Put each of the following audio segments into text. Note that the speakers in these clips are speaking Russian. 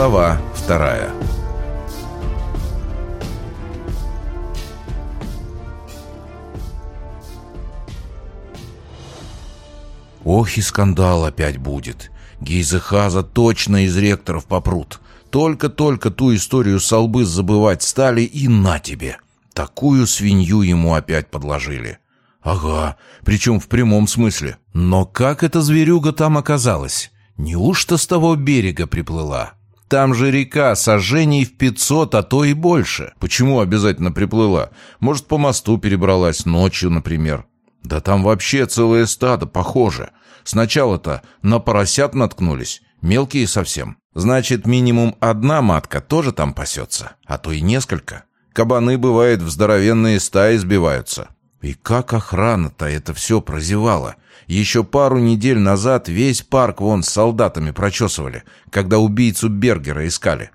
Глава вторая Ох и скандал опять будет. Гейзехаза точно из ректоров попрут. Только-только ту историю с Албы забывать стали, и на тебе. Такую свинью ему опять подложили. Ага, причем в прямом смысле. Но как эта зверюга там оказалась? Неужто с того берега приплыла? Там же река сожжений в пятьсот, а то и больше. Почему обязательно приплыла? Может, по мосту перебралась ночью, например. Да там вообще целое стадо, похоже. Сначала-то на поросят наткнулись, мелкие совсем. Значит, минимум одна матка тоже там пасется, а то и несколько. Кабаны, бывает, в здоровенные стаи сбиваются. И как охрана-то это все прозевала? Еще пару недель назад весь парк вон с солдатами прочесывали, когда убийцу Бергера искали.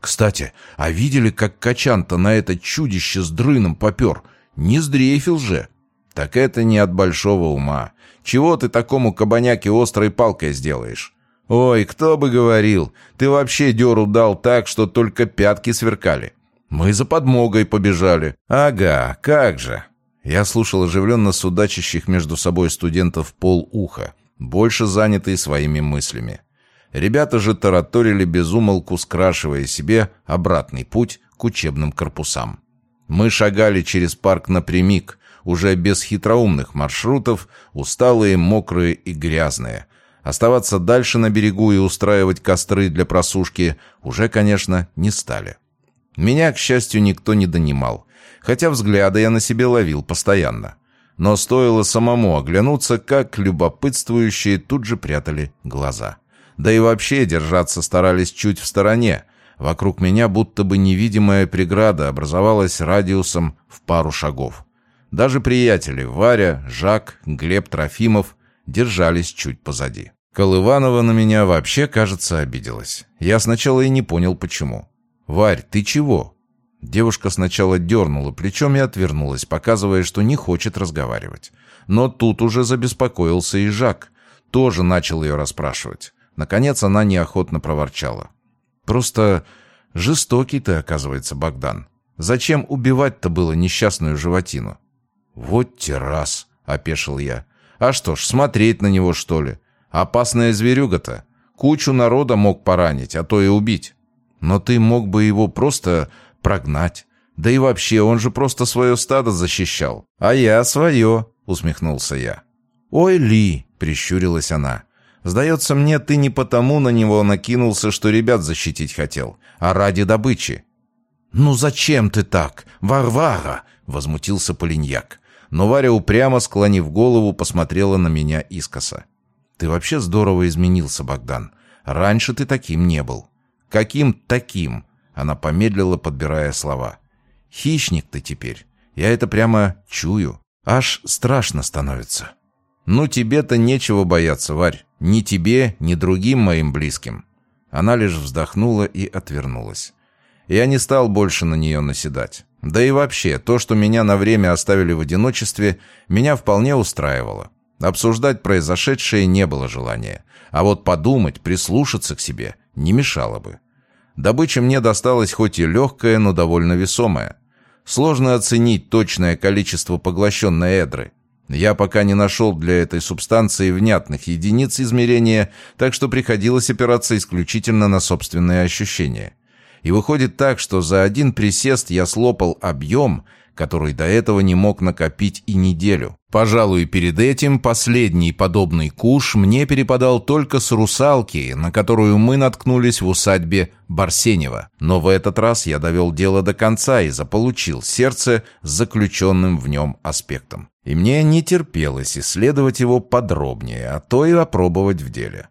Кстати, а видели, как Качан-то на это чудище с дрыном попер? Не сдрейфил же. Так это не от большого ума. Чего ты такому кабаняке острой палкой сделаешь? Ой, кто бы говорил, ты вообще дёру дал так, что только пятки сверкали. Мы за подмогой побежали. Ага, как же. Я слушал оживленно судачащих между собой студентов пол уха, больше занятые своими мыслями. Ребята же тараторили безумолку, скрашивая себе обратный путь к учебным корпусам. Мы шагали через парк напрямик, уже без хитроумных маршрутов, усталые, мокрые и грязные. Оставаться дальше на берегу и устраивать костры для просушки уже, конечно, не стали. Меня, к счастью, никто не донимал, хотя взгляды я на себе ловил постоянно. Но стоило самому оглянуться, как любопытствующие тут же прятали глаза. Да и вообще держаться старались чуть в стороне. Вокруг меня будто бы невидимая преграда образовалась радиусом в пару шагов. Даже приятели Варя, Жак, Глеб Трофимов держались чуть позади. Колыванова на меня вообще, кажется, обиделась. Я сначала и не понял, почему. «Варь, ты чего?» Девушка сначала дернула плечом и отвернулась, показывая, что не хочет разговаривать. Но тут уже забеспокоился и Жак. Тоже начал ее расспрашивать. Наконец она неохотно проворчала. «Просто жестокий ты, оказывается, Богдан. Зачем убивать-то было несчастную животину? «Вот террас», — опешил я. «А что ж, смотреть на него, что ли? Опасная зверюга-то. Кучу народа мог поранить, а то и убить. Но ты мог бы его просто прогнать. Да и вообще, он же просто свое стадо защищал. А я свое», — усмехнулся я. «Ой, Ли», — прищурилась она. «Сдается мне, ты не потому на него накинулся, что ребят защитить хотел, а ради добычи». «Ну зачем ты так, Варвара?» — возмутился Полиньяк но Варя упрямо, склонив голову, посмотрела на меня искоса. «Ты вообще здорово изменился, Богдан. Раньше ты таким не был». «Каким таким?» Она помедлила, подбирая слова. «Хищник ты теперь. Я это прямо чую. Аж страшно становится». «Ну, тебе-то нечего бояться, Варь. Ни тебе, ни другим моим близким». Она лишь вздохнула и отвернулась. Я не стал больше на нее наседать. Да и вообще, то, что меня на время оставили в одиночестве, меня вполне устраивало. Обсуждать произошедшее не было желания. А вот подумать, прислушаться к себе не мешало бы. Добыча мне досталась хоть и легкая, но довольно весомая. Сложно оценить точное количество поглощенной эдры. Я пока не нашел для этой субстанции внятных единиц измерения, так что приходилось опираться исключительно на собственные ощущения. И выходит так, что за один присест я слопал объем, который до этого не мог накопить и неделю. Пожалуй, перед этим последний подобный куш мне перепадал только с русалки, на которую мы наткнулись в усадьбе Барсенева. Но в этот раз я довел дело до конца и заполучил сердце с заключенным в нем аспектом. И мне не терпелось исследовать его подробнее, а то и опробовать в деле.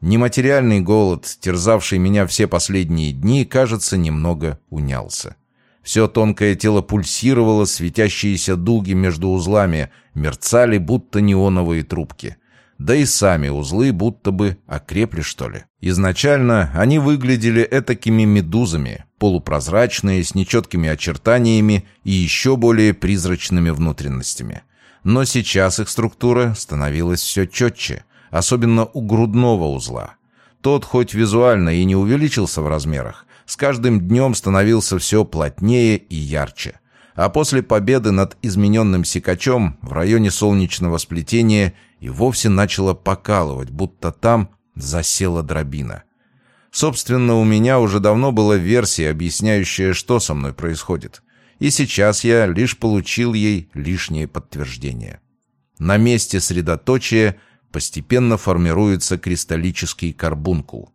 Нематериальный голод, терзавший меня все последние дни, кажется, немного унялся. Все тонкое тело пульсировало, светящиеся дуги между узлами мерцали, будто неоновые трубки. Да и сами узлы будто бы окрепли, что ли. Изначально они выглядели этакими медузами, полупрозрачные, с нечеткими очертаниями и еще более призрачными внутренностями. Но сейчас их структура становилась все четче — особенно у грудного узла. Тот хоть визуально и не увеличился в размерах, с каждым днем становился все плотнее и ярче. А после победы над измененным секачом в районе солнечного сплетения и вовсе начало покалывать, будто там засела дробина. Собственно, у меня уже давно была версия, объясняющая, что со мной происходит. И сейчас я лишь получил ей лишнее подтверждение. На месте средоточия постепенно формируется кристаллический карбункул.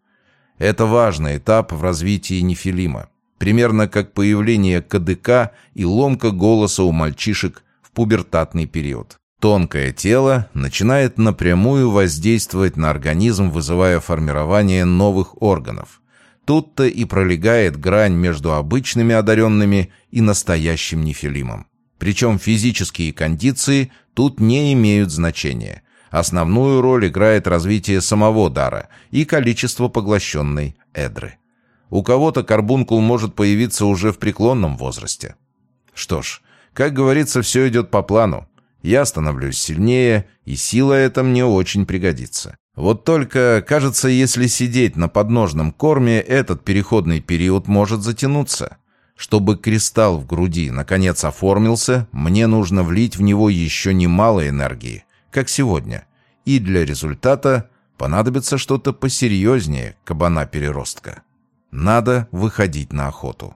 Это важный этап в развитии нефилима. Примерно как появление КДК и ломка голоса у мальчишек в пубертатный период. Тонкое тело начинает напрямую воздействовать на организм, вызывая формирование новых органов. Тут-то и пролегает грань между обычными одаренными и настоящим нефилимом. Причем физические кондиции тут не имеют значения. Основную роль играет развитие самого дара и количество поглощенной эдры. У кого-то карбункул может появиться уже в преклонном возрасте. Что ж, как говорится, все идет по плану. Я становлюсь сильнее, и сила эта мне очень пригодится. Вот только, кажется, если сидеть на подножном корме, этот переходный период может затянуться. Чтобы кристалл в груди наконец оформился, мне нужно влить в него еще немало энергии, как сегодня. И для результата понадобится что-то посерьезнее кабана-переростка. Надо выходить на охоту.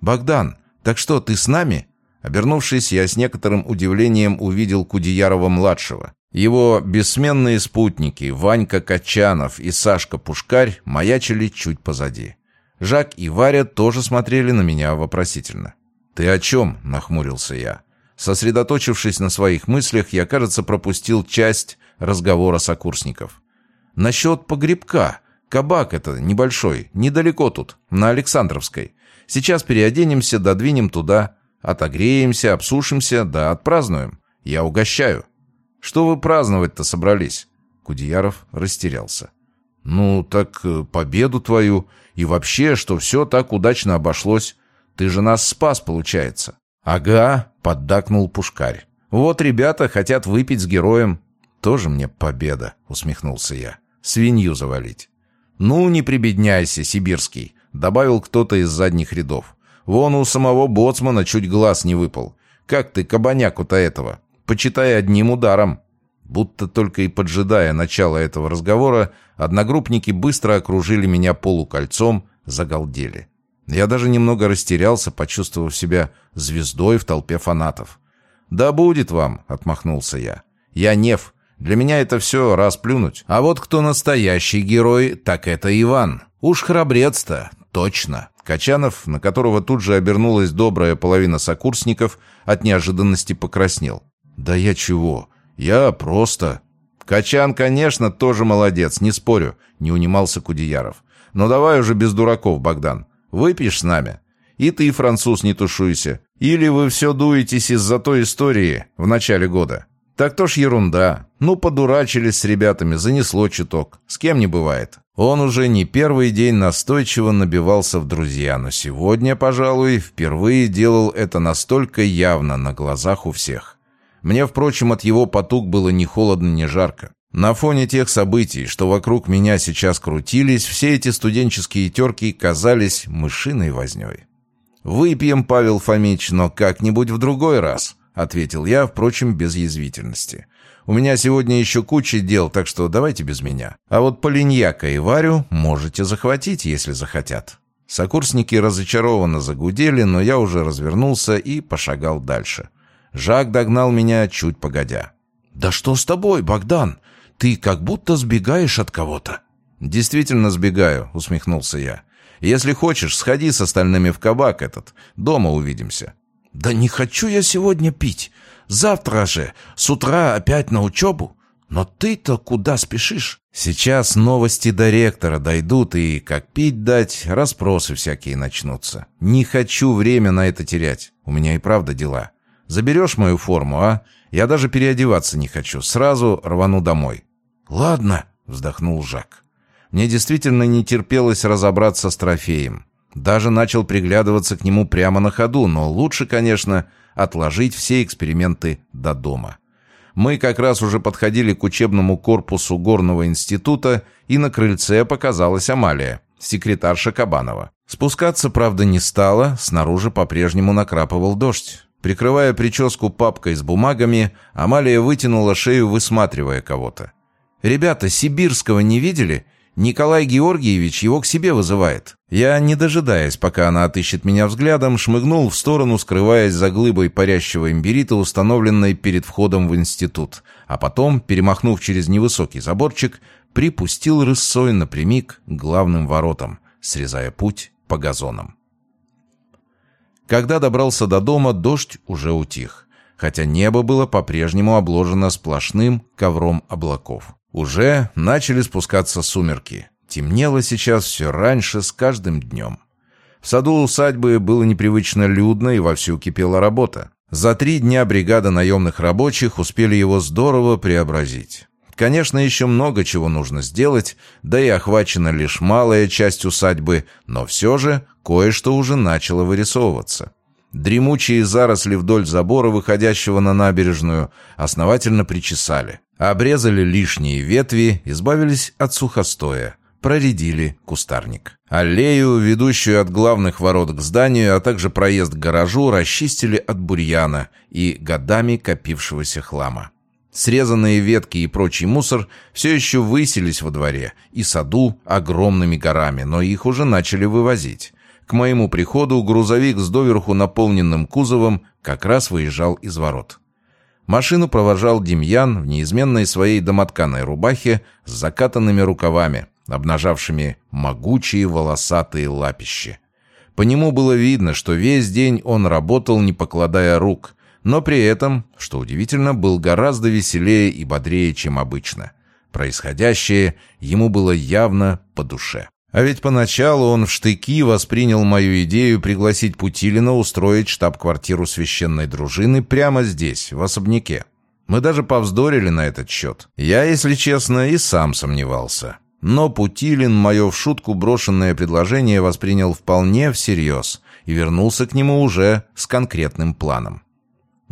«Богдан, так что, ты с нами?» Обернувшись, я с некоторым удивлением увидел Кудеярова-младшего. Его бессменные спутники Ванька Качанов и Сашка Пушкарь маячили чуть позади. Жак и Варя тоже смотрели на меня вопросительно. «Ты о чем?» — нахмурился я. Сосредоточившись на своих мыслях, я, кажется, пропустил часть разговора сокурсников. «Насчет погребка. Кабак это небольшой, недалеко тут, на Александровской. Сейчас переоденемся, додвинем туда, отогреемся, обсушимся, да отпразднуем. Я угощаю». Что вы праздновать-то собрались?» Кудеяров растерялся. «Ну, так э, победу твою. И вообще, что все так удачно обошлось. Ты же нас спас, получается». «Ага», — поддакнул Пушкарь. «Вот ребята хотят выпить с героем». «Тоже мне победа», — усмехнулся я. «Свинью завалить». «Ну, не прибедняйся, сибирский», — добавил кто-то из задних рядов. «Вон у самого боцмана чуть глаз не выпал. Как ты кабаняку-то этого? почитай одним ударом. Будто только и поджидая начала этого разговора, одногруппники быстро окружили меня полукольцом, загалдели. Я даже немного растерялся, почувствовав себя звездой в толпе фанатов. «Да будет вам», — отмахнулся я. «Я Нев. Для меня это все расплюнуть. А вот кто настоящий герой, так это Иван. Уж храбрец-то, точно». Качанов, на которого тут же обернулась добрая половина сокурсников, от неожиданности покраснел. «Да я чего? Я просто...» «Качан, конечно, тоже молодец, не спорю», — не унимался Кудеяров. «Но давай уже без дураков, Богдан. Выпьешь с нами? И ты, француз, не тушуйся. Или вы все дуетесь из-за той истории в начале года. Так то ж ерунда. Ну, подурачились с ребятами, занесло чуток. С кем не бывает». Он уже не первый день настойчиво набивался в друзья, но сегодня, пожалуй, впервые делал это настолько явно на глазах у всех. Мне, впрочем, от его потуг было ни холодно, ни жарко. На фоне тех событий, что вокруг меня сейчас крутились, все эти студенческие терки казались мышиной вознёй. «Выпьем, Павел Фомич, но как-нибудь в другой раз», — ответил я, впрочем, без язвительности. «У меня сегодня еще куча дел, так что давайте без меня. А вот Полиньяка и Варю можете захватить, если захотят». Сокурсники разочарованно загудели, но я уже развернулся и пошагал дальше. Жак догнал меня чуть погодя. «Да что с тобой, Богдан? Ты как будто сбегаешь от кого-то». «Действительно сбегаю», — усмехнулся я. «Если хочешь, сходи с остальными в кабак этот. Дома увидимся». «Да не хочу я сегодня пить. Завтра же, с утра опять на учебу. Но ты-то куда спешишь?» «Сейчас новости до ректора дойдут, и, как пить дать, расспросы всякие начнутся. Не хочу время на это терять. У меня и правда дела». Заберешь мою форму, а? Я даже переодеваться не хочу. Сразу рвану домой». «Ладно», — вздохнул Жак. Мне действительно не терпелось разобраться с трофеем. Даже начал приглядываться к нему прямо на ходу, но лучше, конечно, отложить все эксперименты до дома. Мы как раз уже подходили к учебному корпусу горного института, и на крыльце показалась Амалия, секретарша Кабанова. Спускаться, правда, не стала, снаружи по-прежнему накрапывал дождь. Прикрывая прическу папкой с бумагами, Амалия вытянула шею, высматривая кого-то. «Ребята, Сибирского не видели? Николай Георгиевич его к себе вызывает». Я, не дожидаясь, пока она отыщет меня взглядом, шмыгнул в сторону, скрываясь за глыбой парящего имбирита, установленной перед входом в институт, а потом, перемахнув через невысокий заборчик, припустил рысой напрямик к главным воротам, срезая путь по газонам. Когда добрался до дома, дождь уже утих, хотя небо было по-прежнему обложено сплошным ковром облаков. Уже начали спускаться сумерки. Темнело сейчас все раньше с каждым днем. В саду усадьбы было непривычно людно и вовсю кипела работа. За три дня бригада наемных рабочих успели его здорово преобразить. Конечно, еще много чего нужно сделать, да и охвачена лишь малая часть усадьбы, но все же кое-что уже начало вырисовываться. Дремучие заросли вдоль забора, выходящего на набережную, основательно причесали. Обрезали лишние ветви, избавились от сухостоя, проредили кустарник. Аллею, ведущую от главных ворот к зданию, а также проезд к гаражу, расчистили от бурьяна и годами копившегося хлама. Срезанные ветки и прочий мусор все еще высились во дворе и саду огромными горами, но их уже начали вывозить. К моему приходу грузовик с доверху наполненным кузовом как раз выезжал из ворот. Машину провожал Демьян в неизменной своей домотканой рубахе с закатанными рукавами, обнажавшими могучие волосатые лапищи. По нему было видно, что весь день он работал, не покладая рук, но при этом, что удивительно, был гораздо веселее и бодрее, чем обычно. Происходящее ему было явно по душе. А ведь поначалу он в штыки воспринял мою идею пригласить Путилина устроить штаб-квартиру священной дружины прямо здесь, в особняке. Мы даже повздорили на этот счет. Я, если честно, и сам сомневался. Но Путилин мое в шутку брошенное предложение воспринял вполне всерьез и вернулся к нему уже с конкретным планом.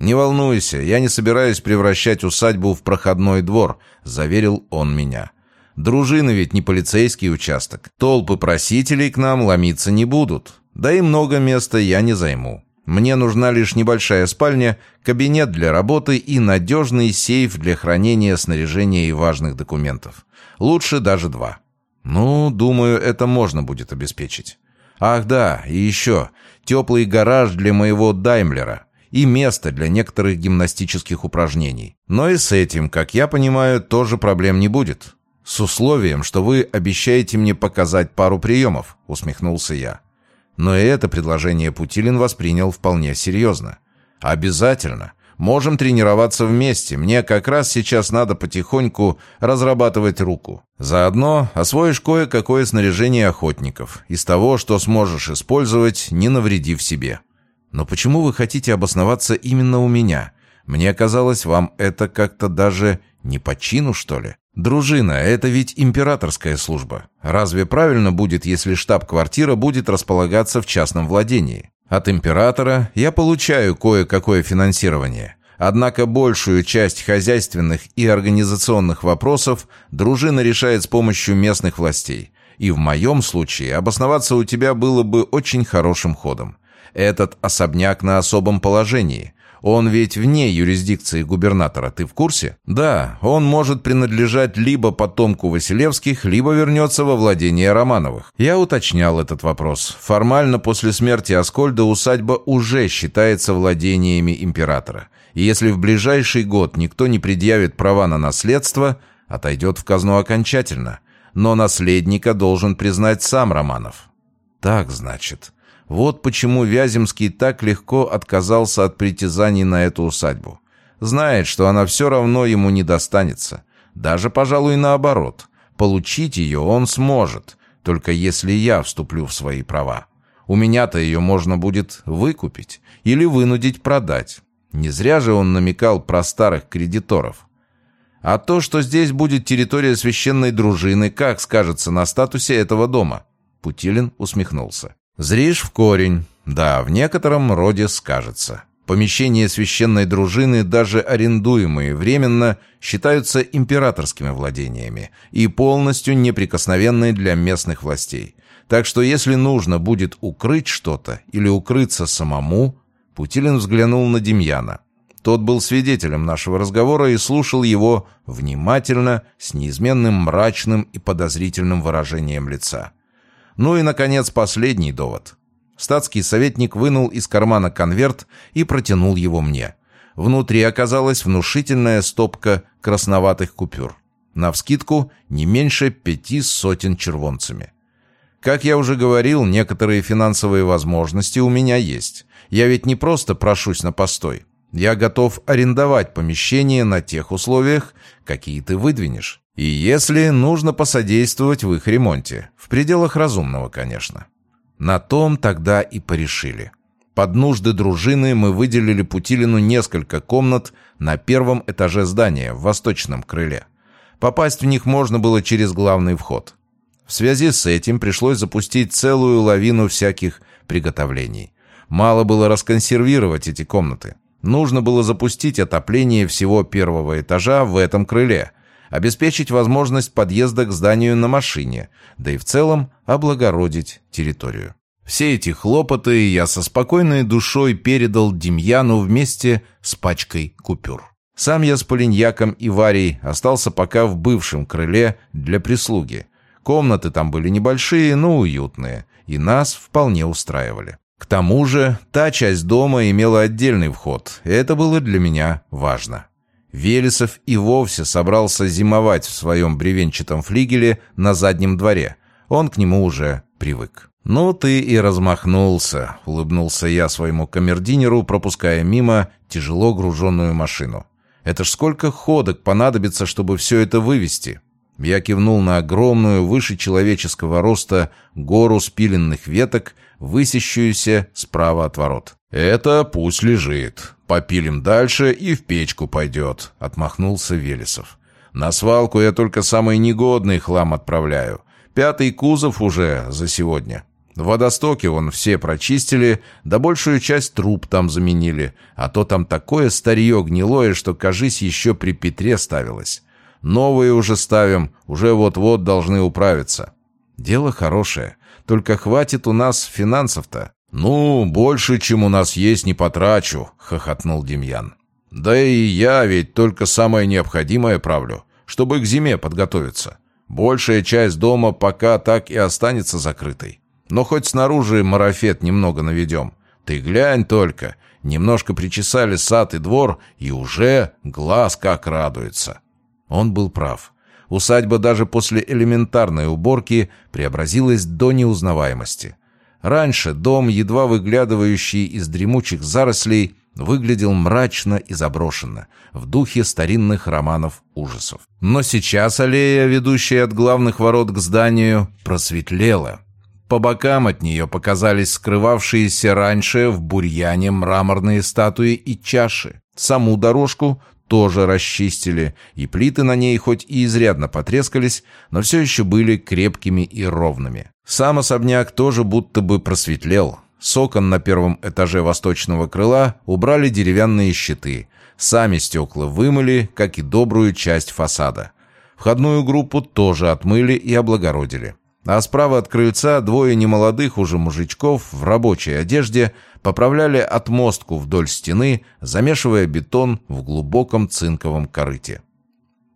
«Не волнуйся, я не собираюсь превращать усадьбу в проходной двор», — заверил он меня. Дружина ведь не полицейский участок. Толпы просителей к нам ломиться не будут. Да и много места я не займу. Мне нужна лишь небольшая спальня, кабинет для работы и надежный сейф для хранения снаряжения и важных документов. Лучше даже два. Ну, думаю, это можно будет обеспечить. Ах да, и еще. Теплый гараж для моего Даймлера. И место для некоторых гимнастических упражнений. Но и с этим, как я понимаю, тоже проблем не будет. «С условием, что вы обещаете мне показать пару приемов», — усмехнулся я. Но и это предложение Путилин воспринял вполне серьезно. «Обязательно. Можем тренироваться вместе. Мне как раз сейчас надо потихоньку разрабатывать руку. Заодно освоишь кое-какое снаряжение охотников. Из того, что сможешь использовать, не навредив себе». «Но почему вы хотите обосноваться именно у меня? Мне казалось, вам это как-то даже не по чину, что ли?» «Дружина — это ведь императорская служба. Разве правильно будет, если штаб-квартира будет располагаться в частном владении? От императора я получаю кое-какое финансирование. Однако большую часть хозяйственных и организационных вопросов дружина решает с помощью местных властей. И в моем случае обосноваться у тебя было бы очень хорошим ходом. Этот особняк на особом положении — он ведь вне юрисдикции губернатора, ты в курсе? Да, он может принадлежать либо потомку Василевских, либо вернется во владение Романовых. Я уточнял этот вопрос. Формально после смерти Аскольда усадьба уже считается владениями императора. И если в ближайший год никто не предъявит права на наследство, отойдет в казну окончательно. Но наследника должен признать сам Романов. Так, значит... Вот почему Вяземский так легко отказался от притязаний на эту усадьбу. Знает, что она все равно ему не достанется. Даже, пожалуй, наоборот. Получить ее он сможет, только если я вступлю в свои права. У меня-то ее можно будет выкупить или вынудить продать. Не зря же он намекал про старых кредиторов. А то, что здесь будет территория священной дружины, как скажется на статусе этого дома? Путилин усмехнулся. Зришь в корень. Да, в некотором роде скажется. Помещения священной дружины, даже арендуемые временно, считаются императорскими владениями и полностью неприкосновенные для местных властей. Так что если нужно будет укрыть что-то или укрыться самому, Путилин взглянул на Демьяна. Тот был свидетелем нашего разговора и слушал его внимательно, с неизменным мрачным и подозрительным выражением лица. Ну и, наконец, последний довод. Статский советник вынул из кармана конверт и протянул его мне. Внутри оказалась внушительная стопка красноватых купюр. Навскидку не меньше пяти сотен червонцами. Как я уже говорил, некоторые финансовые возможности у меня есть. Я ведь не просто прошусь на постой. Я готов арендовать помещение на тех условиях, какие ты выдвинешь. И если нужно посодействовать в их ремонте. В пределах разумного, конечно. На том тогда и порешили. Под нужды дружины мы выделили Путилину несколько комнат на первом этаже здания, в восточном крыле. Попасть в них можно было через главный вход. В связи с этим пришлось запустить целую лавину всяких приготовлений. Мало было расконсервировать эти комнаты. Нужно было запустить отопление всего первого этажа в этом крыле, обеспечить возможность подъезда к зданию на машине, да и в целом облагородить территорию. Все эти хлопоты я со спокойной душой передал Демьяну вместе с пачкой купюр. Сам я с Полиньяком и Варей остался пока в бывшем крыле для прислуги. Комнаты там были небольшие, но уютные, и нас вполне устраивали. К тому же, та часть дома имела отдельный вход, и это было для меня важно. Велесов и вовсе собрался зимовать в своем бревенчатом флигеле на заднем дворе. Он к нему уже привык. «Ну ты и размахнулся», — улыбнулся я своему камердинеру, пропуская мимо тяжело груженную машину. «Это ж сколько ходок понадобится, чтобы все это вывести?» Я кивнул на огромную, выше человеческого роста, гору спиленных веток, высящуюся справа от ворот. «Это пусть лежит. Попилим дальше и в печку пойдет», — отмахнулся Велесов. «На свалку я только самый негодный хлам отправляю. Пятый кузов уже за сегодня. Водостоки вон все прочистили, да большую часть труб там заменили, а то там такое старье гнилое, что, кажись, еще при Петре ставилось». Новые уже ставим, уже вот-вот должны управиться. Дело хорошее, только хватит у нас финансов-то. Ну, больше, чем у нас есть, не потрачу, хохотнул Демьян. Да и я ведь только самое необходимое правлю, чтобы к зиме подготовиться. Большая часть дома пока так и останется закрытой. Но хоть снаружи марафет немного наведем. Ты глянь только, немножко причесали сад и двор, и уже глаз как радуется. Он был прав. Усадьба даже после элементарной уборки преобразилась до неузнаваемости. Раньше дом, едва выглядывающий из дремучих зарослей, выглядел мрачно и заброшенно, в духе старинных романов ужасов. Но сейчас аллея, ведущая от главных ворот к зданию, просветлела. По бокам от нее показались скрывавшиеся раньше в бурьяне мраморные статуи и чаши. Саму дорожку тоже расчистили, и плиты на ней хоть и изрядно потрескались, но все еще были крепкими и ровными. Сам особняк тоже будто бы просветлел. С окон на первом этаже восточного крыла убрали деревянные щиты. Сами стекла вымыли, как и добрую часть фасада. Входную группу тоже отмыли и облагородили. А справа от крыльца двое немолодых уже мужичков в рабочей одежде поправляли отмостку вдоль стены, замешивая бетон в глубоком цинковом корыте.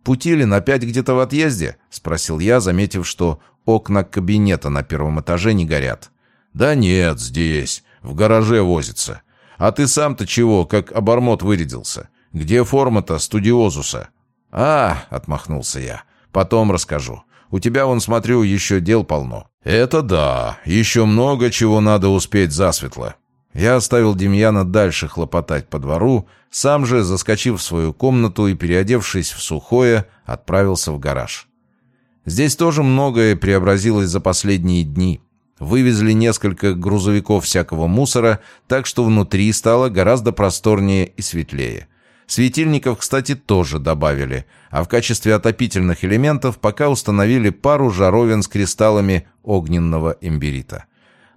«Путилин опять где-то в отъезде?» — спросил я, заметив, что окна кабинета на первом этаже не горят. «Да нет, здесь, в гараже возится. А ты сам-то чего, как обормот вырядился? Где форма-то студиозуса?» «А!» — отмахнулся я. «Потом расскажу. У тебя, вон, смотрю, еще дел полно». «Это да. Еще много чего надо успеть засветло». Я оставил Демьяна дальше хлопотать по двору, сам же, заскочив в свою комнату и переодевшись в сухое, отправился в гараж. Здесь тоже многое преобразилось за последние дни. Вывезли несколько грузовиков всякого мусора, так что внутри стало гораздо просторнее и светлее. Светильников, кстати, тоже добавили, а в качестве отопительных элементов пока установили пару жаровин с кристаллами огненного имбирита.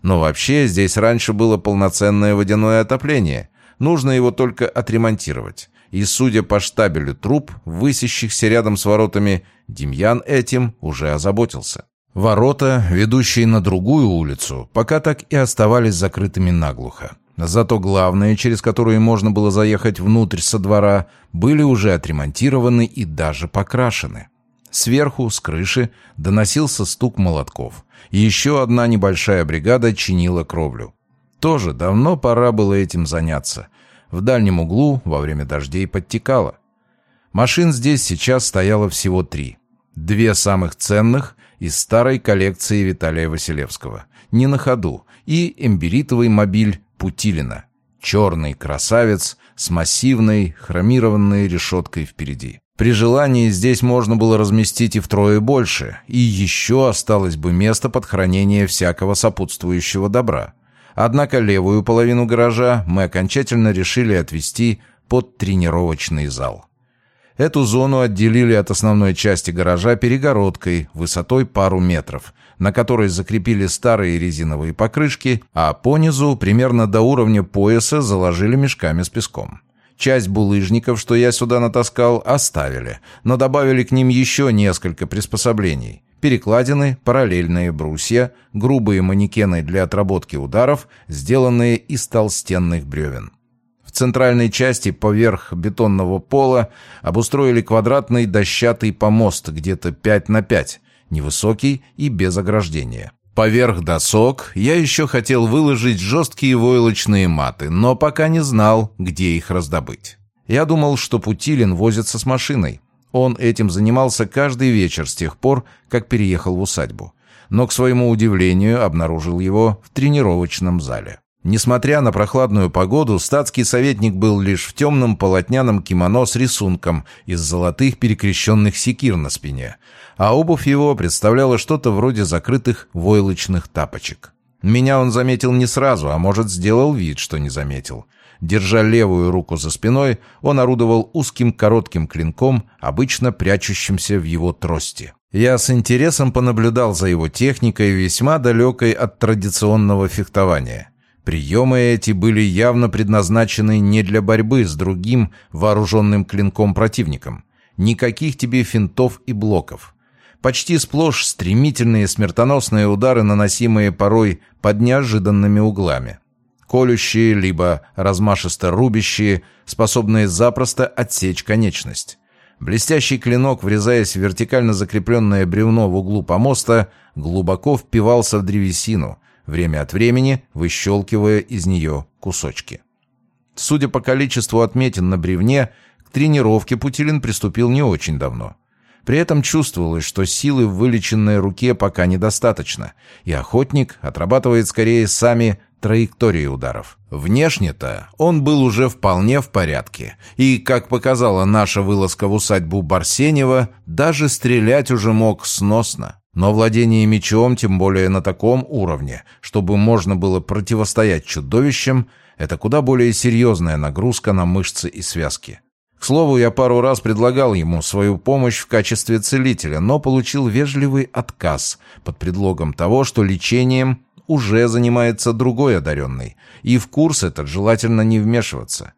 Но вообще здесь раньше было полноценное водяное отопление. Нужно его только отремонтировать. И, судя по штабелю труб, высящихся рядом с воротами, Демьян этим уже озаботился. Ворота, ведущие на другую улицу, пока так и оставались закрытыми наглухо. Зато главные, через которые можно было заехать внутрь со двора, были уже отремонтированы и даже покрашены. Сверху, с крыши, доносился стук молотков. Еще одна небольшая бригада чинила кровлю. Тоже давно пора было этим заняться. В дальнем углу во время дождей подтекало. Машин здесь сейчас стояло всего три. Две самых ценных из старой коллекции Виталия Василевского. Не на ходу. И эмберитовый мобиль Путилина. Черный красавец с массивной хромированной решеткой впереди. При желании здесь можно было разместить и втрое больше, и еще осталось бы место под хранение всякого сопутствующего добра. Однако левую половину гаража мы окончательно решили отвести под тренировочный зал. Эту зону отделили от основной части гаража перегородкой высотой пару метров, на которой закрепили старые резиновые покрышки, а понизу, примерно до уровня пояса, заложили мешками с песком. Часть булыжников, что я сюда натаскал, оставили, но добавили к ним еще несколько приспособлений. Перекладины, параллельные брусья, грубые манекены для отработки ударов, сделанные из толстенных бревен. В центральной части поверх бетонного пола обустроили квадратный дощатый помост где-то 5 на 5, невысокий и без ограждения. Поверх досок я еще хотел выложить жесткие войлочные маты, но пока не знал, где их раздобыть. Я думал, что Путилин возится с машиной. Он этим занимался каждый вечер с тех пор, как переехал в усадьбу. Но, к своему удивлению, обнаружил его в тренировочном зале. Несмотря на прохладную погоду, статский советник был лишь в темном полотняном кимоно с рисунком из золотых перекрещенных секир на спине, а обувь его представляла что-то вроде закрытых войлочных тапочек. Меня он заметил не сразу, а может, сделал вид, что не заметил. Держа левую руку за спиной, он орудовал узким коротким клинком, обычно прячущимся в его трости. Я с интересом понаблюдал за его техникой, весьма далекой от традиционного фехтования. Приемы эти были явно предназначены не для борьбы с другим вооруженным клинком противником. Никаких тебе финтов и блоков. Почти сплошь стремительные смертоносные удары, наносимые порой под неожиданными углами. Колющие, либо размашисто рубящие, способные запросто отсечь конечность. Блестящий клинок, врезаясь в вертикально закрепленное бревно в углу помоста, глубоко впивался в древесину, время от времени выщелкивая из нее кусочки. Судя по количеству отметин на бревне, к тренировке Путилин приступил не очень давно. При этом чувствовалось, что силы в вылеченной руке пока недостаточно, и охотник отрабатывает скорее сами траектории ударов. Внешне-то он был уже вполне в порядке, и, как показала наша вылазка в усадьбу Барсенева, даже стрелять уже мог сносно. Но владение мечом, тем более на таком уровне, чтобы можно было противостоять чудовищам, это куда более серьезная нагрузка на мышцы и связки. К слову, я пару раз предлагал ему свою помощь в качестве целителя, но получил вежливый отказ под предлогом того, что лечением уже занимается другой одаренный, и в курс этот желательно не вмешиваться.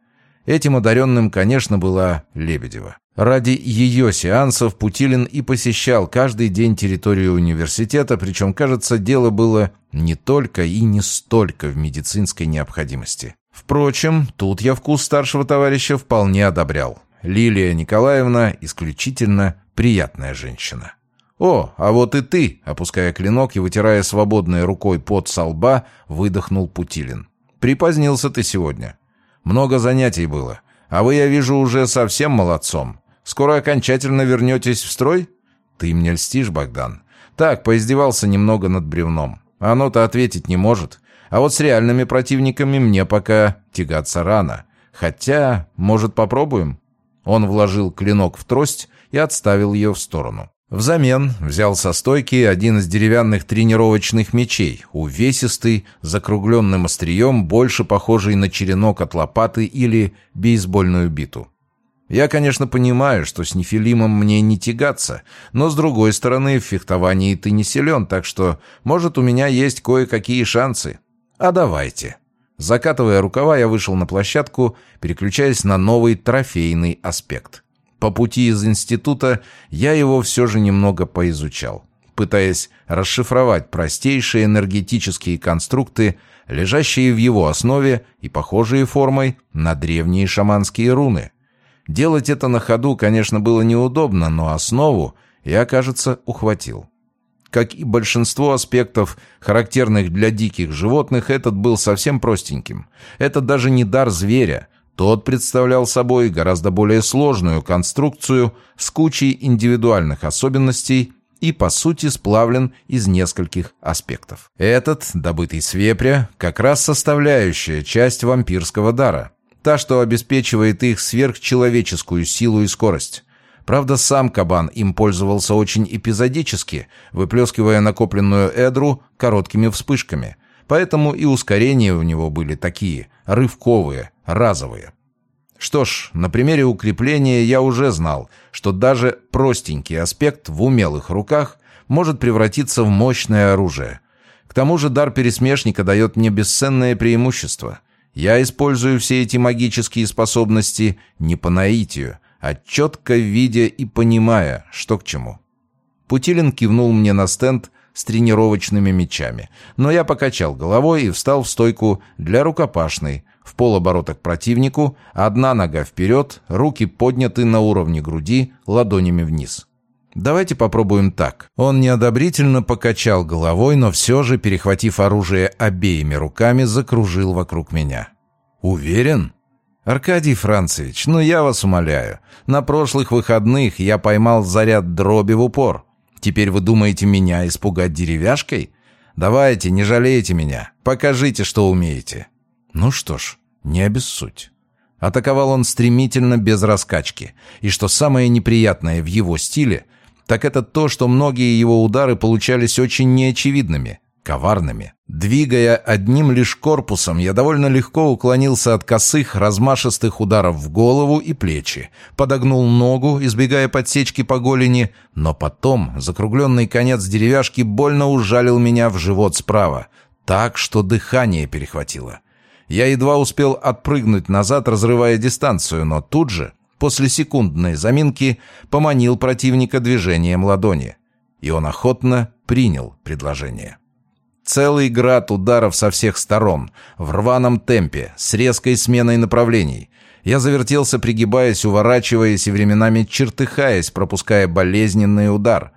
Этим одаренным, конечно, была Лебедева. Ради ее сеансов Путилин и посещал каждый день территорию университета, причем, кажется, дело было не только и не столько в медицинской необходимости. Впрочем, тут я вкус старшего товарища вполне одобрял. Лилия Николаевна исключительно приятная женщина. «О, а вот и ты!» — опуская клинок и вытирая свободной рукой под со лба, выдохнул Путилин. «Припозднился ты сегодня. Много занятий было. А вы, я вижу, уже совсем молодцом. Скоро окончательно вернетесь в строй? Ты мне льстишь, Богдан. Так, поиздевался немного над бревном. Оно-то ответить не может. А вот с реальными противниками мне пока тягаться рано. Хотя, может, попробуем?» Он вложил клинок в трость и отставил ее в сторону. Взамен взял со стойки один из деревянных тренировочных мечей, увесистый, закругленным острием, больше похожий на черенок от лопаты или бейсбольную биту. Я, конечно, понимаю, что с нефилимом мне не тягаться, но, с другой стороны, в фехтовании ты не силен, так что, может, у меня есть кое-какие шансы. А давайте. Закатывая рукава, я вышел на площадку, переключаясь на новый трофейный аспект. По пути из института я его все же немного поизучал, пытаясь расшифровать простейшие энергетические конструкты, лежащие в его основе и похожие формой на древние шаманские руны. Делать это на ходу, конечно, было неудобно, но основу я, кажется, ухватил. Как и большинство аспектов, характерных для диких животных, этот был совсем простеньким. Это даже не дар зверя. Тот представлял собой гораздо более сложную конструкцию с кучей индивидуальных особенностей и, по сути, сплавлен из нескольких аспектов. Этот, добытый с вепря, как раз составляющая часть вампирского дара. Та, что обеспечивает их сверхчеловеческую силу и скорость. Правда, сам кабан им пользовался очень эпизодически, выплескивая накопленную эдру короткими вспышками. Поэтому и ускорения у него были такие, рывковые, разовые. Что ж, на примере укрепления я уже знал, что даже простенький аспект в умелых руках может превратиться в мощное оружие. К тому же дар пересмешника дает мне бесценное преимущество. Я использую все эти магические способности не по наитию, а четко видя и понимая, что к чему. Путилин кивнул мне на стенд с тренировочными мечами, но я покачал головой и встал в стойку для рукопашной, в полоборота к противнику, одна нога вперед, руки подняты на уровне груди, ладонями вниз. «Давайте попробуем так». Он неодобрительно покачал головой, но все же, перехватив оружие обеими руками, закружил вокруг меня. «Уверен?» «Аркадий Францевич, ну я вас умоляю. На прошлых выходных я поймал заряд дроби в упор. Теперь вы думаете меня испугать деревяшкой? Давайте, не жалейте меня. Покажите, что умеете». Ну что ж, не обессудь. Атаковал он стремительно, без раскачки. И что самое неприятное в его стиле, так это то, что многие его удары получались очень неочевидными коварными. Двигая одним лишь корпусом, я довольно легко уклонился от косых, размашистых ударов в голову и плечи, подогнул ногу, избегая подсечки по голени, но потом закругленный конец деревяшки больно ужалил меня в живот справа, так, что дыхание перехватило. Я едва успел отпрыгнуть назад, разрывая дистанцию, но тут же, после секундной заминки, поманил противника движением ладони. И он охотно принял предложение. Целый град ударов со всех сторон, в рваном темпе, с резкой сменой направлений. Я завертелся, пригибаясь, уворачиваясь и временами чертыхаясь, пропуская болезненный удар.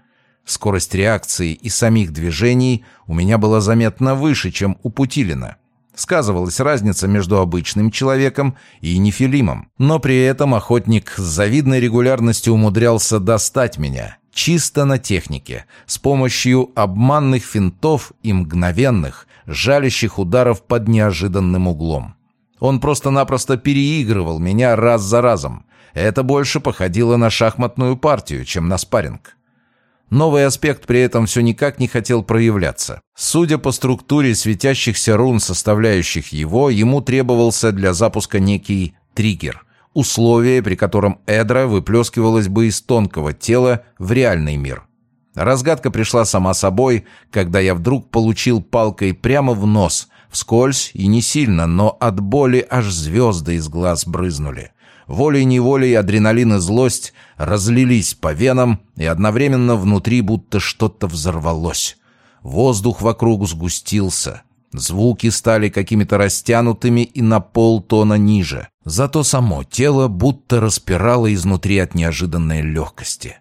Скорость реакции и самих движений у меня была заметно выше, чем у Путилина. Сказывалась разница между обычным человеком и нефилимом. Но при этом охотник с завидной регулярностью умудрялся достать меня чисто на технике, с помощью обманных финтов и мгновенных, жалящих ударов под неожиданным углом. Он просто-напросто переигрывал меня раз за разом. Это больше походило на шахматную партию, чем на спарринг. Новый аспект при этом все никак не хотел проявляться. Судя по структуре светящихся рун, составляющих его, ему требовался для запуска некий триггер – условие, при котором Эдра выплескивалась бы из тонкого тела в реальный мир. Разгадка пришла сама собой, когда я вдруг получил палкой прямо в нос, вскользь и не сильно, но от боли аж звезды из глаз брызнули. Волей-неволей адреналин и злость разлились по венам, и одновременно внутри будто что-то взорвалось. Воздух вокруг сгустился. Звуки стали какими-то растянутыми и на полтона ниже. Зато само тело будто распирало изнутри от неожиданной легкости.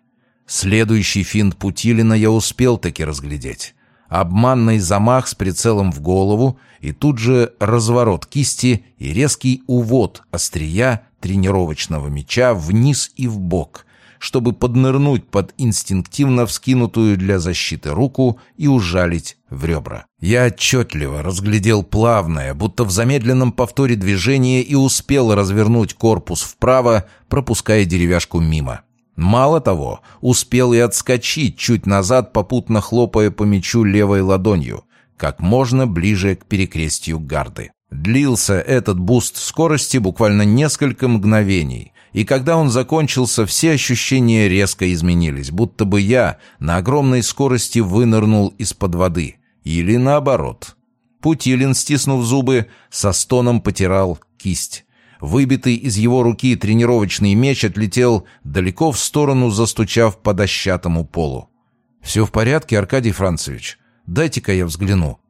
Следующий финт Путилина я успел таки разглядеть. Обманный замах с прицелом в голову и тут же разворот кисти и резкий увод острия тренировочного меча вниз и в бок, чтобы поднырнуть под инстинктивно вскинутую для защиты руку и ужалить в ребра. Я отчетливо разглядел плавное, будто в замедленном повторе движение и успел развернуть корпус вправо, пропуская деревяшку мимо. Мало того, успел и отскочить чуть назад, попутно хлопая по мечу левой ладонью, как можно ближе к перекрестью гарды. Длился этот буст скорости буквально несколько мгновений, и когда он закончился, все ощущения резко изменились, будто бы я на огромной скорости вынырнул из-под воды. Или наоборот. Путилин, стиснув зубы, со стоном потирал кисть. Выбитый из его руки тренировочный меч отлетел далеко в сторону, застучав по дощатому полу. «Все в порядке, Аркадий Францевич? Дайте-ка я взгляну».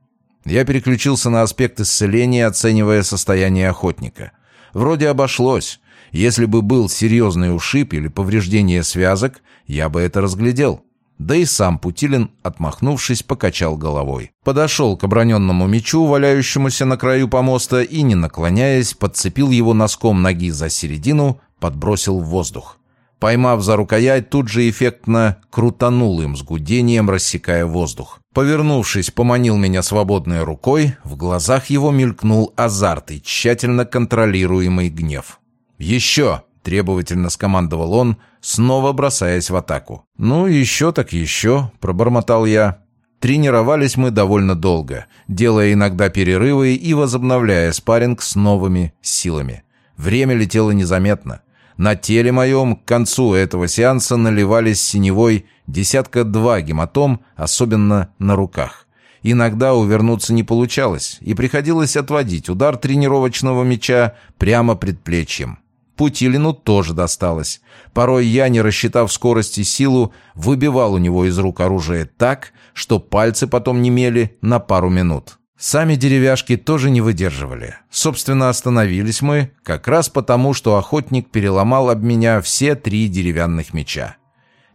Я переключился на аспект исцеления, оценивая состояние охотника. Вроде обошлось. Если бы был серьезный ушиб или повреждение связок, я бы это разглядел. Да и сам Путилин, отмахнувшись, покачал головой. Подошел к оброненному мечу, валяющемуся на краю помоста, и, не наклоняясь, подцепил его носком ноги за середину, подбросил в воздух. Поймав за рукоять, тут же эффектно крутанул им с гудением, рассекая воздух. Повернувшись, поманил меня свободной рукой, в глазах его мелькнул азарт и тщательно контролируемый гнев. «Еще!» — требовательно скомандовал он, снова бросаясь в атаку. «Ну, еще так еще», — пробормотал я. Тренировались мы довольно долго, делая иногда перерывы и возобновляя спарринг с новыми силами. Время летело незаметно. На теле моем к концу этого сеанса наливались синевой десятка-два гематом, особенно на руках. Иногда увернуться не получалось, и приходилось отводить удар тренировочного мяча прямо предплечьем. Путилину тоже досталось. Порой я, не рассчитав скорость и силу, выбивал у него из рук оружие так, что пальцы потом немели на пару минут. Сами деревяшки тоже не выдерживали. Собственно, остановились мы как раз потому, что охотник переломал об меня все три деревянных меча.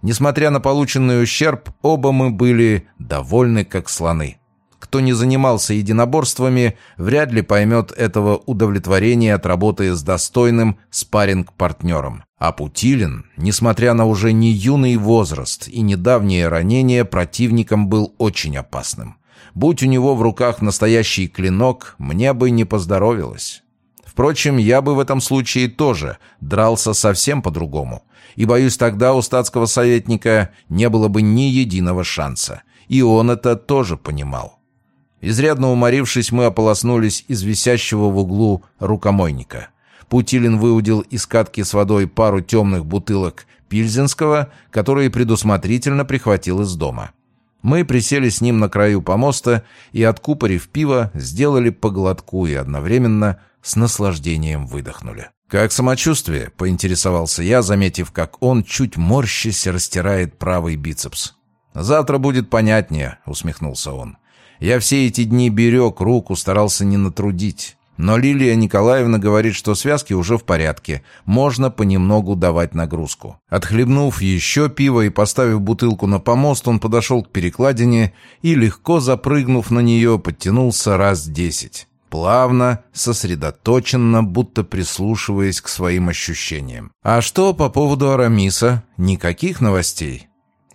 Несмотря на полученный ущерб, оба мы были довольны как слоны. Кто не занимался единоборствами, вряд ли поймет этого удовлетворения от работы с достойным спарринг-партнером. А Путилин, несмотря на уже не юный возраст и недавнее ранение, противником был очень опасным. Будь у него в руках настоящий клинок, мне бы не поздоровилось. Впрочем, я бы в этом случае тоже дрался совсем по-другому. И, боюсь, тогда у статского советника не было бы ни единого шанса. И он это тоже понимал. Изрядно уморившись, мы ополоснулись из висящего в углу рукомойника. Путилин выудил из катки с водой пару темных бутылок пильзенского, которые предусмотрительно прихватил из дома. Мы присели с ним на краю помоста и, откупорив пиво, сделали по глотку и одновременно с наслаждением выдохнули. «Как самочувствие?» — поинтересовался я, заметив, как он, чуть морщись, растирает правый бицепс. «Завтра будет понятнее», — усмехнулся он. Я все эти дни берег руку, старался не натрудить. Но Лилия Николаевна говорит, что связки уже в порядке. Можно понемногу давать нагрузку. Отхлебнув еще пиво и поставив бутылку на помост, он подошел к перекладине и, легко запрыгнув на нее, подтянулся раз десять. Плавно, сосредоточенно, будто прислушиваясь к своим ощущениям. «А что по поводу Арамиса? Никаких новостей?»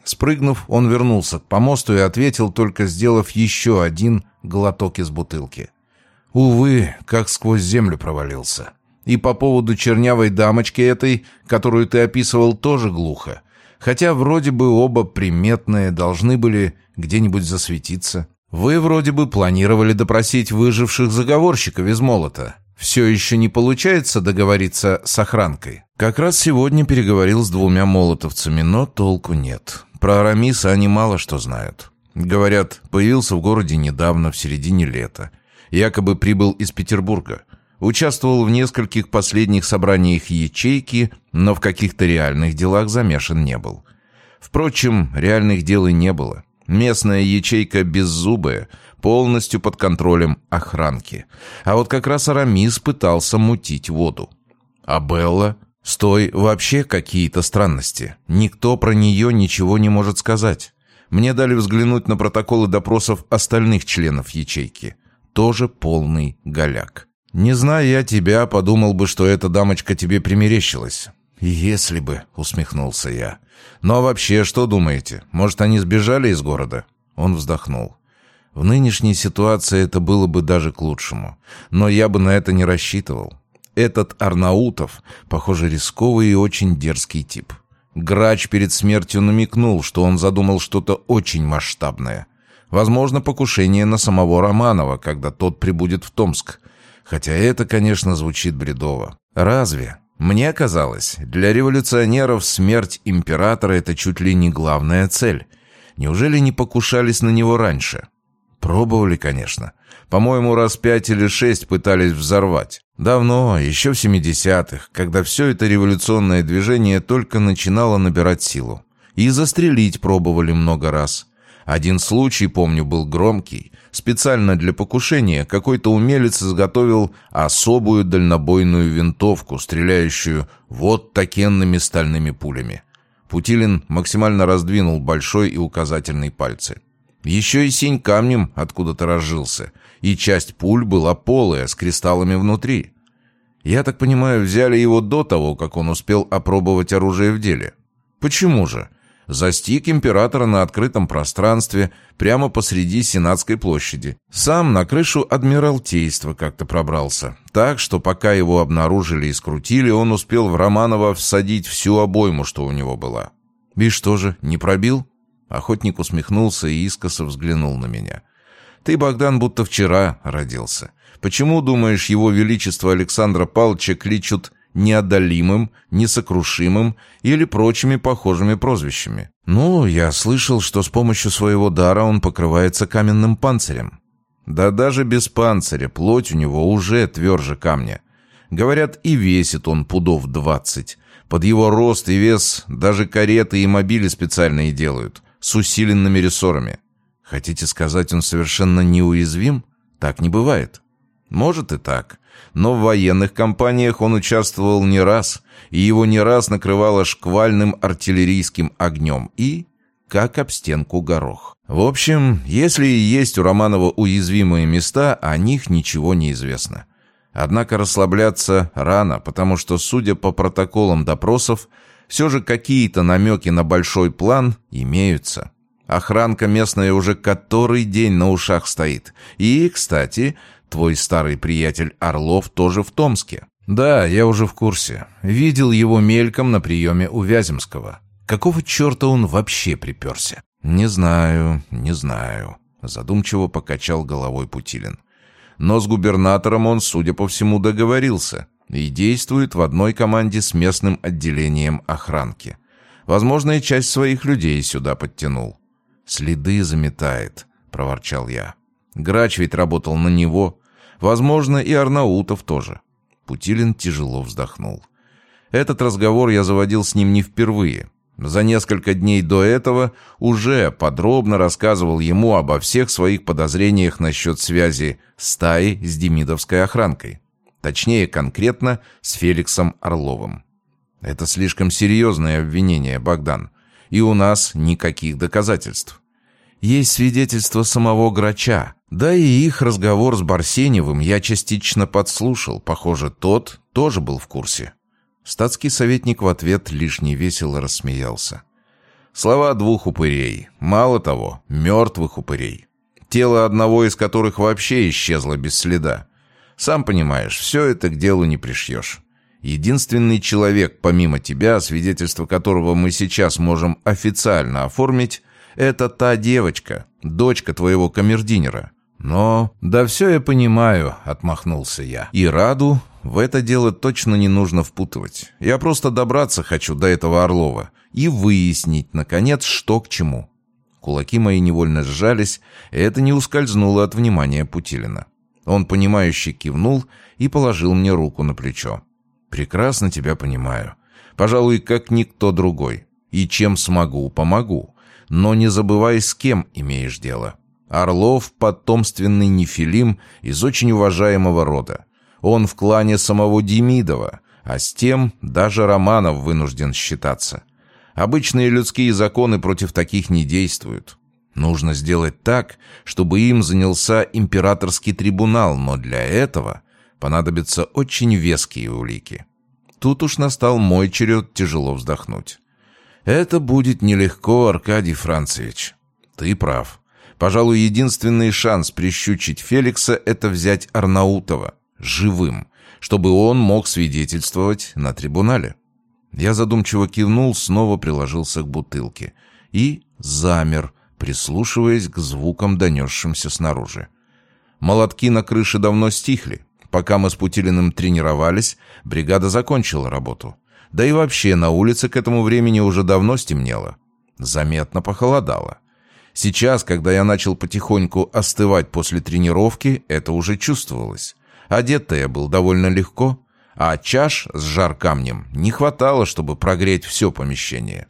Спрыгнув, он вернулся к помосту и ответил, только сделав еще один глоток из бутылки. «Увы, как сквозь землю провалился. И по поводу чернявой дамочки этой, которую ты описывал, тоже глухо. Хотя вроде бы оба приметные должны были где-нибудь засветиться. Вы вроде бы планировали допросить выживших заговорщиков из молота. Все еще не получается договориться с охранкой. Как раз сегодня переговорил с двумя молотовцами, но толку нет. Про Арамиса они мало что знают. Говорят, появился в городе недавно, в середине лета. Якобы прибыл из Петербурга. Участвовал в нескольких последних собраниях ячейки, но в каких-то реальных делах замешан не был. Впрочем, реальных дел и не было. Местная ячейка беззубая, полностью под контролем охранки. А вот как раз Арамис пытался мутить воду. А Белла с той вообще какие-то странности. Никто про нее ничего не может сказать. Мне дали взглянуть на протоколы допросов остальных членов ячейки. Тоже полный голяк. Не зная я тебя, подумал бы, что эта дамочка тебе примерещилась. «Если бы», — усмехнулся я. «Ну а вообще, что думаете? Может, они сбежали из города?» Он вздохнул. «В нынешней ситуации это было бы даже к лучшему. Но я бы на это не рассчитывал. Этот Арнаутов, похоже, рисковый и очень дерзкий тип. Грач перед смертью намекнул, что он задумал что-то очень масштабное. Возможно, покушение на самого Романова, когда тот прибудет в Томск. Хотя это, конечно, звучит бредово. Разве? Мне казалось, для революционеров смерть императора – это чуть ли не главная цель. Неужели не покушались на него раньше? Пробовали, конечно. По-моему, раз пять или шесть пытались взорвать. Давно, еще в 70-х, когда все это революционное движение только начинало набирать силу. И застрелить пробовали много раз. Один случай, помню, был громкий. Специально для покушения какой-то умелец изготовил особую дальнобойную винтовку, стреляющую вот такенными стальными пулями. Путилин максимально раздвинул большой и указательный пальцы. Еще и синь камнем откуда-то разжился, и часть пуль была полая, с кристаллами внутри. Я так понимаю, взяли его до того, как он успел опробовать оружие в деле. Почему же? Застиг императора на открытом пространстве, прямо посреди Сенатской площади. Сам на крышу Адмиралтейства как-то пробрался. Так, что пока его обнаружили и скрутили, он успел в Романова всадить всю обойму, что у него была. И что же, не пробил? Охотник усмехнулся и искоса взглянул на меня. «Ты, Богдан, будто вчера родился. Почему, думаешь, его величество Александра Павловича кличут неодолимым, несокрушимым или прочими похожими прозвищами. Ну, я слышал, что с помощью своего дара он покрывается каменным панцирем. Да даже без панциря плоть у него уже тверже камня. Говорят, и весит он пудов двадцать. Под его рост и вес даже кареты и мобили специальные делают, с усиленными рессорами. Хотите сказать, он совершенно неуязвим? Так не бывает. Может и так. Но в военных кампаниях он участвовал не раз, и его не раз накрывало шквальным артиллерийским огнем и как об стенку горох. В общем, если и есть у Романова уязвимые места, о них ничего не известно. Однако расслабляться рано, потому что, судя по протоколам допросов, все же какие-то намеки на большой план имеются. Охранка местная уже который день на ушах стоит. И, кстати, Твой старый приятель Орлов тоже в Томске. Да, я уже в курсе. Видел его мельком на приеме у Вяземского. Какого черта он вообще приперся? Не знаю, не знаю. Задумчиво покачал головой Путилин. Но с губернатором он, судя по всему, договорился и действует в одной команде с местным отделением охранки. Возможно, и часть своих людей сюда подтянул. «Следы заметает», — проворчал я. «Грач ведь работал на него, Возможно, и Арнаутов тоже. Путилин тяжело вздохнул. Этот разговор я заводил с ним не впервые. За несколько дней до этого уже подробно рассказывал ему обо всех своих подозрениях насчет связи стаи с демидовской охранкой. Точнее, конкретно с Феликсом Орловым. Это слишком серьезное обвинение, Богдан. И у нас никаких доказательств. Есть свидетельство самого Грача, да и их разговор с Барсеневым я частично подслушал. Похоже, тот тоже был в курсе. Статский советник в ответ лишь невесело рассмеялся. Слова двух упырей. Мало того, мертвых упырей. Тело одного из которых вообще исчезло без следа. Сам понимаешь, все это к делу не пришьешь. Единственный человек, помимо тебя, свидетельство которого мы сейчас можем официально оформить, это та девочка, дочка твоего камердинера. Но... «Да все я понимаю», — отмахнулся я. «И Раду в это дело точно не нужно впутывать. Я просто добраться хочу до этого Орлова и выяснить, наконец, что к чему». Кулаки мои невольно сжались, и это не ускользнуло от внимания Путилина. Он, понимающе кивнул и положил мне руку на плечо. «Прекрасно тебя понимаю. Пожалуй, как никто другой. И чем смогу, помогу. Но не забывай, с кем имеешь дело». Орлов — потомственный нефилим из очень уважаемого рода. Он в клане самого Демидова, а с тем даже Романов вынужден считаться. Обычные людские законы против таких не действуют. Нужно сделать так, чтобы им занялся императорский трибунал, но для этого понадобятся очень веские улики. Тут уж настал мой черед тяжело вздохнуть. «Это будет нелегко, Аркадий Францевич. Ты прав. Пожалуй, единственный шанс прищучить Феликса — это взять Арнаутова живым, чтобы он мог свидетельствовать на трибунале. Я задумчиво кивнул, снова приложился к бутылке и замер, прислушиваясь к звукам, донесшимся снаружи. Молотки на крыше давно стихли. Пока мы с Путилиным тренировались, бригада закончила работу. Да и вообще на улице к этому времени уже давно стемнело. Заметно похолодало. Сейчас, когда я начал потихоньку остывать после тренировки, это уже чувствовалось. Одет-то я был довольно легко, а чаш с жар камнем не хватало, чтобы прогреть все помещение.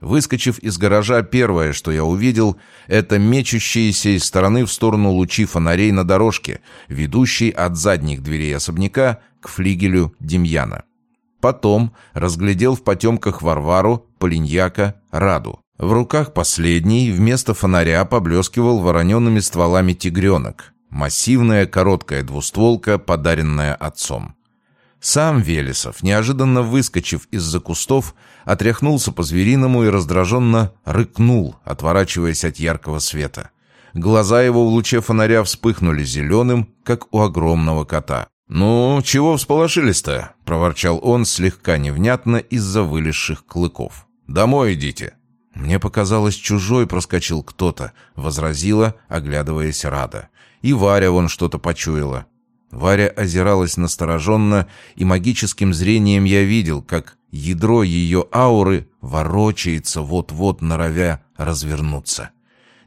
Выскочив из гаража, первое, что я увидел, это мечущиеся из стороны в сторону лучи фонарей на дорожке, ведущей от задних дверей особняка к флигелю Демьяна. Потом разглядел в потемках Варвару, Полиньяка, Раду. В руках последней вместо фонаря поблескивал вороненными стволами тигренок. Массивная короткая двустволка, подаренная отцом. Сам Велесов, неожиданно выскочив из-за кустов, отряхнулся по-звериному и раздраженно рыкнул, отворачиваясь от яркого света. Глаза его в луче фонаря вспыхнули зеленым, как у огромного кота. «Ну, чего всполошились-то?» — проворчал он слегка невнятно из-за вылезших клыков. «Домой идите». Мне показалось, чужой проскочил кто-то, возразила, оглядываясь Рада. И Варя вон что-то почуяла. Варя озиралась настороженно, и магическим зрением я видел, как ядро ее ауры ворочается, вот-вот норовя развернуться.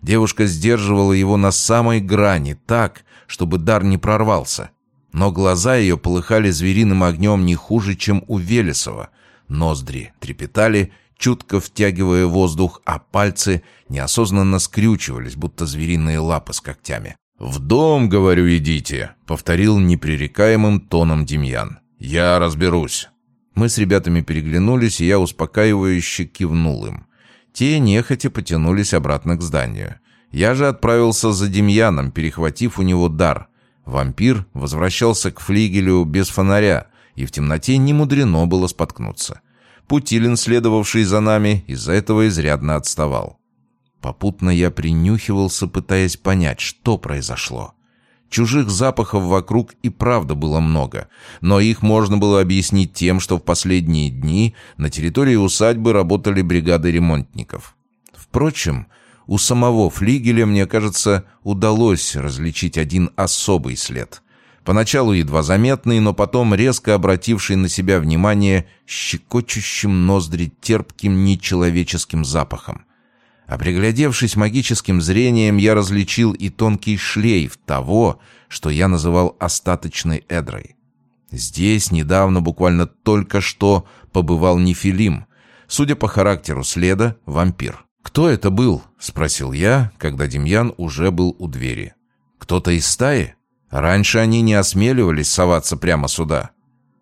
Девушка сдерживала его на самой грани, так, чтобы дар не прорвался. Но глаза ее полыхали звериным огнем не хуже, чем у Велесова. Ноздри трепетали, чутко втягивая воздух, а пальцы неосознанно скрючивались, будто звериные лапы с когтями. «В дом, говорю, идите», — повторил непререкаемым тоном Демьян. «Я разберусь». Мы с ребятами переглянулись, и я успокаивающе кивнул им. Те нехотя потянулись обратно к зданию. Я же отправился за Демьяном, перехватив у него дар. Вампир возвращался к флигелю без фонаря, и в темноте не мудрено было споткнуться. Путилин, следовавший за нами, из-за этого изрядно отставал. Попутно я принюхивался, пытаясь понять, что произошло. Чужих запахов вокруг и правда было много, но их можно было объяснить тем, что в последние дни на территории усадьбы работали бригады ремонтников. Впрочем, у самого флигеля, мне кажется, удалось различить один особый след. Поначалу едва заметный, но потом резко обративший на себя внимание щекочущим ноздри терпким нечеловеческим запахом. А приглядевшись магическим зрением, я различил и тонкий шлейф того, что я называл остаточной эдрой. Здесь недавно, буквально только что, побывал Нефилим. Судя по характеру следа, вампир. «Кто это был?» — спросил я, когда Демьян уже был у двери. «Кто-то из стаи? Раньше они не осмеливались соваться прямо сюда».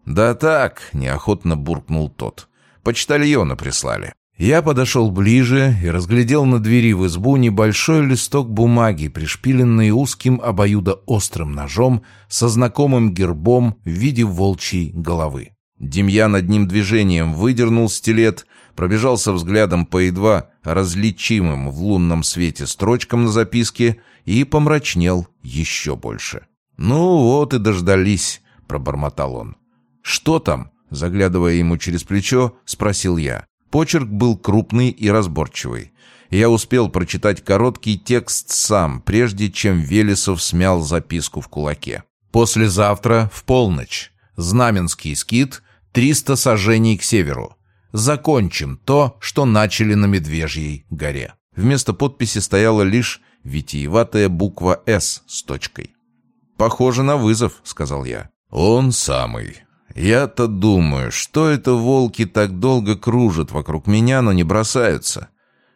«Да так», — неохотно буркнул тот. «Почтальона прислали». Я подошел ближе и разглядел на двери в избу небольшой листок бумаги, пришпиленный узким обоюдоострым ножом со знакомым гербом в виде волчьей головы. Демьян одним движением выдернул стилет, пробежался взглядом по едва различимым в лунном свете строчкам на записке и помрачнел еще больше. «Ну вот и дождались», — пробормотал он. «Что там?» — заглядывая ему через плечо, спросил я. Почерк был крупный и разборчивый. Я успел прочитать короткий текст сам, прежде чем Велесов смял записку в кулаке. «Послезавтра, в полночь. Знаменский скит, 300 сажений к северу. Закончим то, что начали на Медвежьей горе». Вместо подписи стояла лишь витиеватая буква «С» с точкой. «Похоже на вызов», — сказал я. «Он самый», я-то думаю, что это волки так долго кружат вокруг меня, но не бросаются.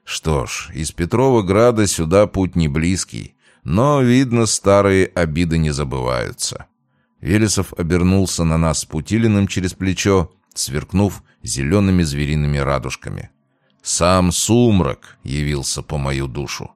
Что ж, из Петрова Града сюда путь не близкий, но, видно, старые обиды не забываются. Велесов обернулся на нас с Путилиным через плечо, сверкнув зелеными звериными радужками. Сам сумрак явился по мою душу.